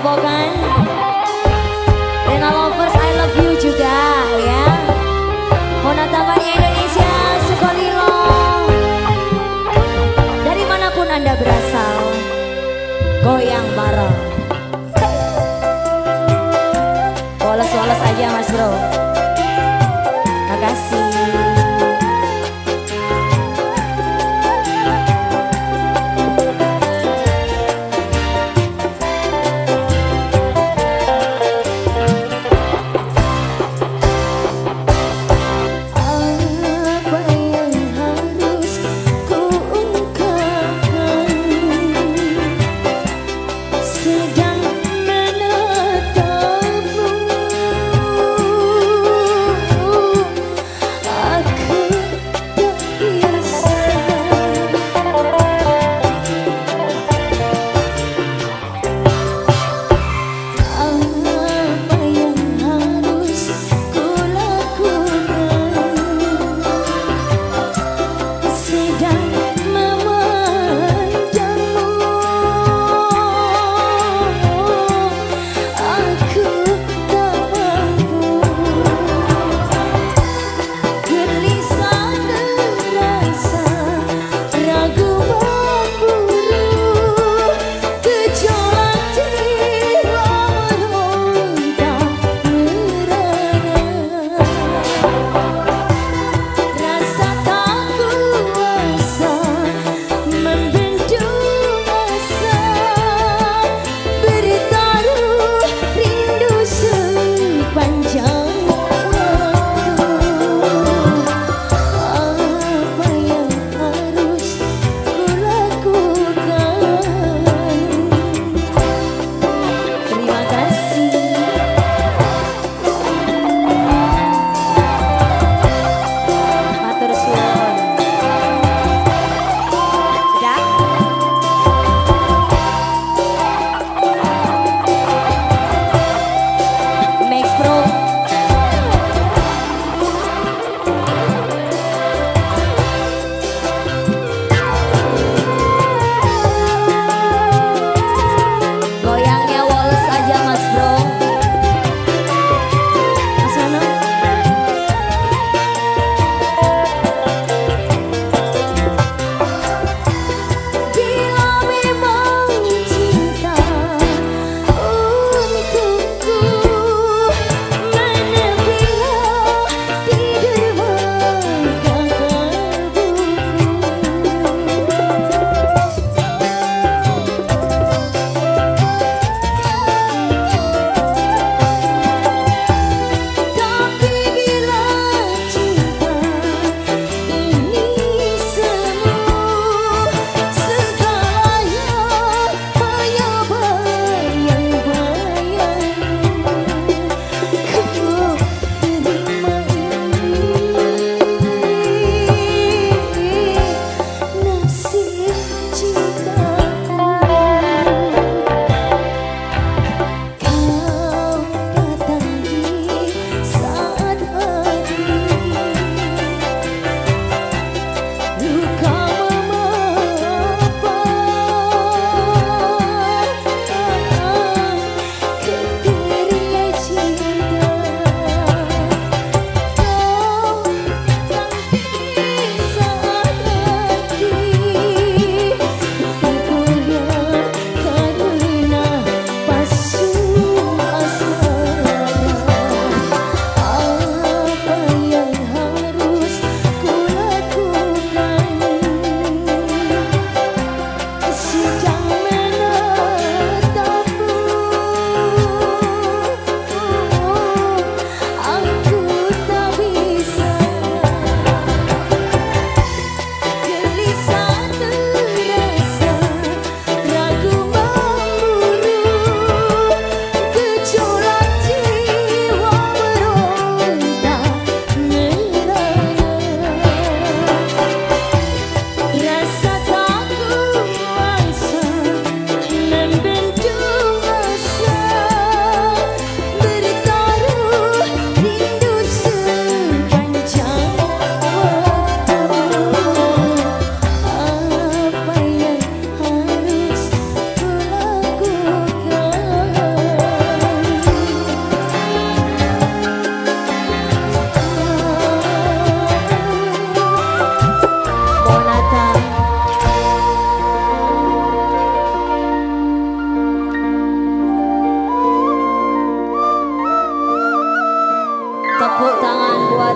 宝宝看。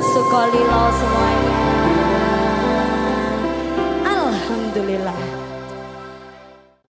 Sukolilo semuanya.